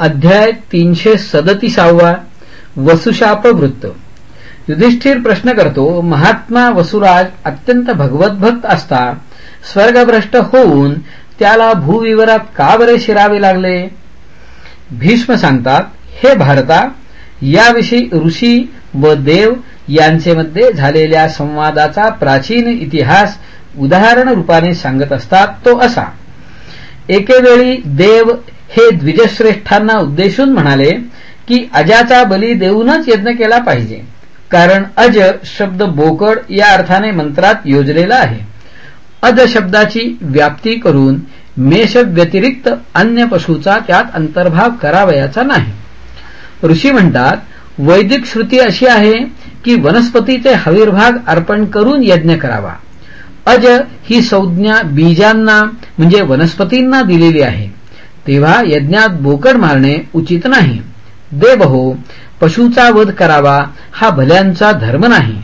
अध्याय तीनशे सदतीसावा वसुशाप वृत्त युधिष्ठिर प्रश्न करतो महात्मा वसुराज अत्यंत भगवतभक्त असता स्वर्गभ्रष्ट होऊन त्याला भूविवरात का बरे शिरावे लागले? भीष्म सांगतात हे भारता याविषयी ऋषी व देव यांचे मध्ये झालेल्या संवादाचा प्राचीन इतिहास उदाहरण रूपाने सांगत असतात तो असा. एकेवेळी देव हे द्विजश्रेष्ठांना उद्देशून म्हणाले की अजाचा बली देऊनच यज्ञ केला पाहिजे. कारण अज शब्द बोकड या अर्थाने मंत्रात योजलेला आहे. अज शब्दाची व्याप्ती करून मेष व्यतिरिक्त अन्य पशूचा त्यात अंतर्भाव करावयाचा नाही. ऋषी म्हणतात वैदिक श्रुती अशी आहे की वनस्पतीचे हविर्भाग अर्पण करून यज्ञ करावा. अज ही संज्ञा बीजांना म्हणजे वनस्पतींना दिलेली आहे. तेव्हा यज्ञात बोकड मारणे उचित नाही. देव हो वध करावा हा भल्यांचा धर्म नाही.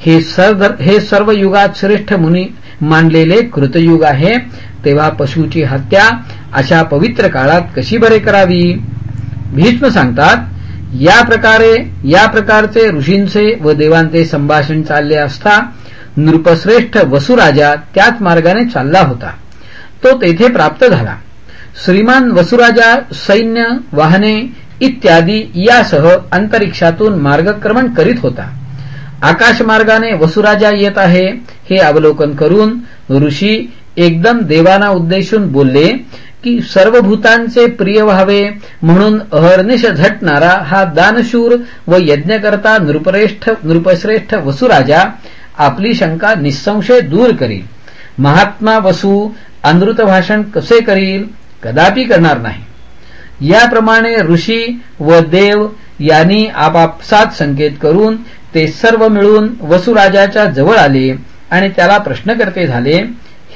हे सर्व हे सर्व युगात श्रेष्ठ मुनी मानलेले कृतयुग आहे. तेव्हा पशुची हत्या अशा पवित्र काळात कशी बरे करावी? भीष्म सांगतात या प्रकारे या प्रकारचे ऋषींचे व देवांचे संभाषण चालले असता नृपश्रेष्ठ वसुराजा त्याच मार्गाने चालला होता. तो तेथे प्राप्त झाला. श्रीमान वसुराजा सैन्य वाहने इत्यादी यासह अंतरिक्षातून मार्गक्रमण करीत होता. आकाशमार्गाने वसुराजा येत आहे हे अवलोकन करून ऋषी एकदम देवाना उद्देशून बोलले की सर्व भूतांचे प्रिय व्हावे म्हणून अहर्निश झटणारा हा दानशूर व यज्ञकर्ता नृपरेष्ठ नृपश्रेष्ठ वसुराजा आपली शंका निसंशय दूर करील. महात्मा वसू अनृत भाषण कसे करील? कदापि करणार नाही. याप्रमाणे ऋषी व देव यांनी आपापसात संकेत करून ते सर्व मिळून वसुराजाच्या जवळ आले आणि त्याला प्रश्नकर्ते झाले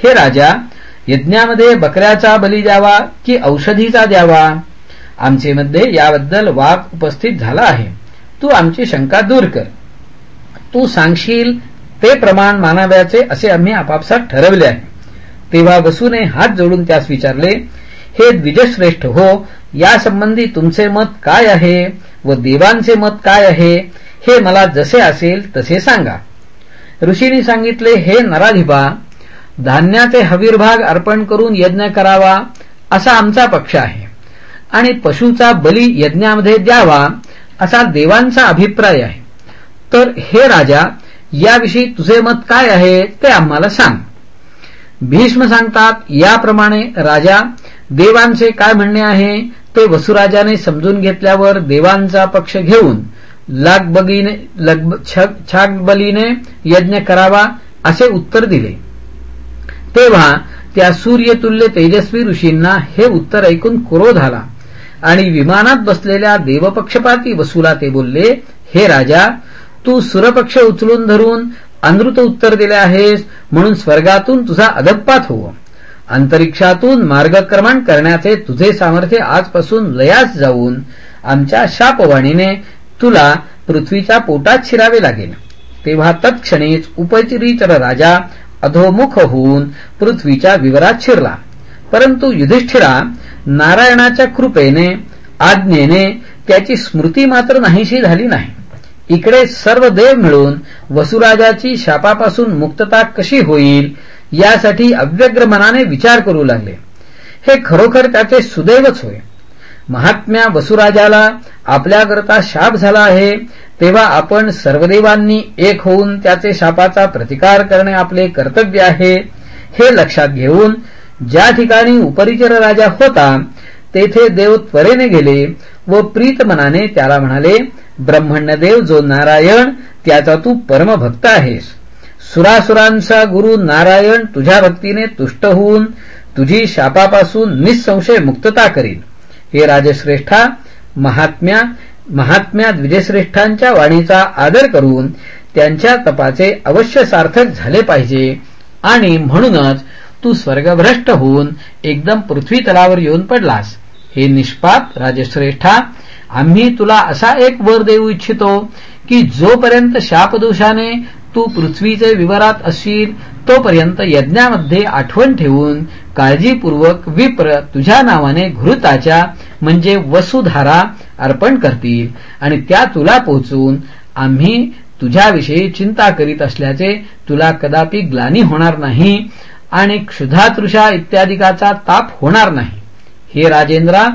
हे राजा यज्ञामध्ये बकऱ्याचा बली द्यावा की औषधीचा द्यावा? आमचे मध्ये याबद्दल वाद उपस्थित झाला आहे. तू आमची शंका दूर कर. तू सांगशील ते प्रमाण मानाव्याचे असे आम्ही आपापसात ठरवले आहे. तेव्हा वसूने हात जोडून त्यास विचारले हे द्विजश्रेष्ठ हो यासंबंधी तुमचे मत काय आहे व देवांचे मत काय आहे हे मला जसे असेल तसे सांगा. ऋषींनी सांगितले हे नराधिपा धान्याचे हवीरभाग अर्पण करून यज्ञ करावा असा आमचा पक्ष आहे. आणि पशुचा बली यज्ञामध्ये द्यावा असा देवांचा अभिप्राय आहे. तर हे राजा याविषयी तुझे मत काय आहे ते आम्हाला सांग. भीष्म सांगतात याप्रमाणे राजा देवांचे काय म्हणणे आहे ते वसुराजाने समजून घेतल्यावर देवांचा पक्ष घेऊन लागबगीने छागबलीने यज्ञ करावा असे उत्तर दिले. तेव्हा त्या सूर्यतुल्य तेजस्वी ऋषींना हे उत्तर ऐकून क्रोध आला आणि विमानात बसलेल्या देवपक्षपाती वसुला ते बोलले हे राजा तू सुरपक्ष उचलून धरून अनृत उत्तर दिले आहेस म्हणून स्वर्गातून तुझा अधपात होवं. अंतरिक्षातून मार्गक्रमण करण्याचे तुझे सामर्थ्य आजपासून लयास जाऊन आमच्या शापवाणीने तुला पृथ्वीच्या पोटात शिरावे लागेल. तेव्हा तत्क्षणीच उपचरितर राजा अधोमुख होऊन पृथ्वीच्या विवरात शिरला. परंतु युधिष्ठिरा नारायणाच्या कृपेने आज्ञेने त्याची स्मृती मात्र नाहीशी झाली नाही. इकडे सर्व देव मिळून वसुराजाची शापापासून मुक्तता कशी होईल यासाठी अव्यग्र मनाने विचार करू लागले. हे खरोखर त्याचे सुदैवच होय. महात्म्या वसुराजाला आपल्याकरता शाप झाला आहे तेव्हा आपण सर्वदेवांनी एक होऊन त्याचे शापाचा प्रतिकार करणे आपले कर्तव्य आहे हे लक्षात घेऊन ज्या ठिकाणी उपरिचर राजा होता तेथे देव त्वरेने गेले व प्रीत मनाने त्याला म्हणाले ब्रह्मण्यदेव जो नारायण त्याचा तू परमभक्त आहेस. सुरासुरांचा गुरु नारायण तुझ्या भक्तीने तुष्ट होऊन तुझी शापापासून निसंशय मुक्तता करील हे राजश्रेष्ठा महात्म्या महात्म्या द्विजश्रेष्ठांच्या वाणीचा आदर करून त्यांच्या तपाचे अवश्य सार्थक झाले पाहिजे. आणि म्हणूनच तू स्वर्गभ्रष्ट होऊन एकदम पृथ्वी तलावर येऊन पडलास. हे निष्पाप राजश्रेष्ठा आम्ही तुला असा एक वर देऊ इच्छितो की जोपर्यंत शापदोषाने तू पृथ्वीचे विवरात असशील तोपर्यंत यज्ञामध्ये आठवण ठेवून काळजीपूर्वक विप्र तुझ्या नावाने घृताच्या म्हणजे वसुधारा अर्पण करतील. आणि त्या तुला पोहोचून आम्ही तुझ्याविषयी चिंता करीत असल्याचे तुला कदापि ग्लानी होणार नाही आणि क्षुधातृषा इत्यादिकाचा ताप होणार नाही. हे राजेंद्रा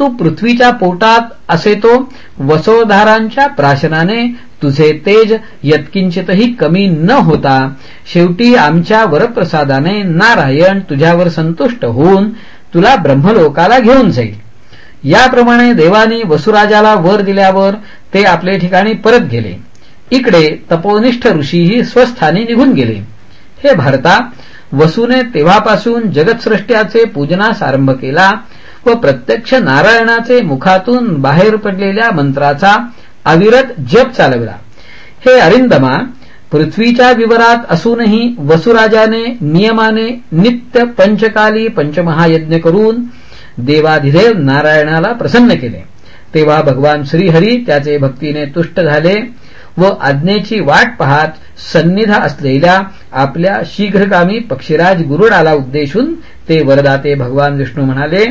तू पृथ्वीच्या पोटात असे तो वसोधारांच्या प्राशनाने तुझे तेज यत्किंचितही कमी न होता. शेवटी आमच्या वरप्रसादाने नारायण तुझ्यावर संतुष्ट होऊन तुला ब्रह्मलोकाला घेऊन जाईल. याप्रमाणे देवानी वसुराजाला वर दिल्यावर ते आपले ठिकाणी परत गेले. इकडे तपोनिष्ठ ऋषीही स्वस्थानी निघून गेले. हे भारता वसुने तेव्हापासून जगतसृष्ट्याचे पूजनास आरंभ केला व प्रत्यक्ष नारायणाचे मुखातून बाहेर पडलेल्या मंत्राचा अविरत जप चालविला. हे अरिंदमा पृथ्वीच्या विवरात असूनही वसुराजाने नियमाने नित्य पंचकाली पंचमहायज्ञ करून देवाधिदेव नारायणाला प्रसन्न केले. तेव्हा भगवान श्रीहरी त्याचे भक्तीने तुष्ट झाले व आज्ञेची वाट पाहत सन्निधा असलेल्या आपल्या शीघ्रगामी पक्षीराज गुरुडाला उद्देशून ते वरदाते भगवान विष्णू म्हणाले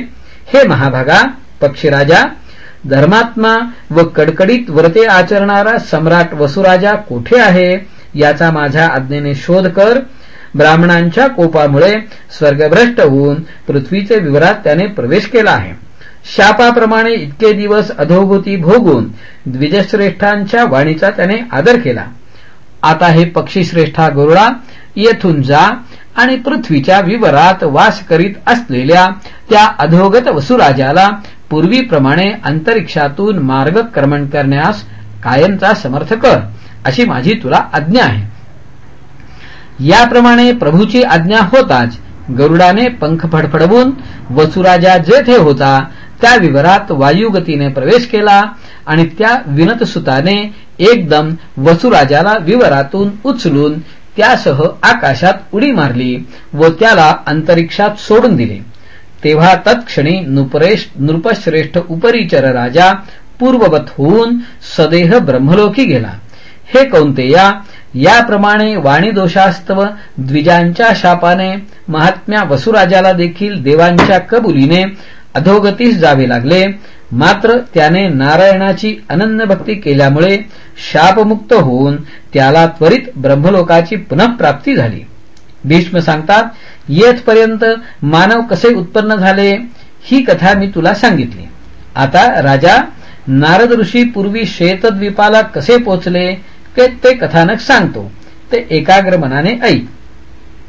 हे महाभागा पक्षीराजा धर्मात्मा व कडकडीत व्रते आचरणारा सम्राट वसुराजा कोठे आहे याचा माझ्या आज्ञेने शोध कर. ब्राह्मणांच्या कोपामुळे स्वर्गभ्रष्ट होऊन पृथ्वीचे विवरात त्याने प्रवेश केला आहे. शापाप्रमाणे इतके दिवस अधोगती भोगून द्विजश्रेष्ठांच्या वाणीचा त्याने आदर केला. आता हे पक्षीश्रेष्ठा गरुडा येथून जा आणि पृथ्वीच्या विवरात वास करीत असलेल्या त्या अधोगत वसुराजाला पूर्वीप्रमाणे अंतरिक्षातून मार्गक्रमण करण्यास कायमचा समर्थ कर अशी माझी तुला आज्ञा आहे. याप्रमाणे प्रभूची आज्ञा होताच गरुडाने पंख फडफडवून वसुराजा जेथे होता त्या विवरात वायुगतीने प्रवेश केला आणि त्या विनतसुताने एकदम वसुराजाला विवरातून उचलून त्यासह आकाशात उडी मारली व त्याला अंतरिक्षात सोडून दिले. तेव्हा तत्क्षणी नृपश्रेष्ठ उपरिचर राजा पूर्ववत होऊन सदेह ब्रह्मलोकी गेला. हे कौंतेया याप्रमाणे वाणीदोषास्तव द्विजांच्या शापाने महात्म्या वसुराजाला देखील देवांच्या कबुलीने अधोगतीस जावे लागले. मात्र त्याने नारायणाची अनन्य भक्ती केल्यामुळे शापमुक्त होऊन त्याला त्वरित ब्रह्मलोकाची पुनःप्राप्ती झाली. भीष्म सांगतात येथपर्यंत मानव कसे उत्पन्न झाले ही कथा मी तुला सांगितली. आता राजा नारद ऋषी पूर्वी शेतद्वीपाला कसे पोचले ते कथानक सांगतो. ते एकाग्र मनाने ऐक.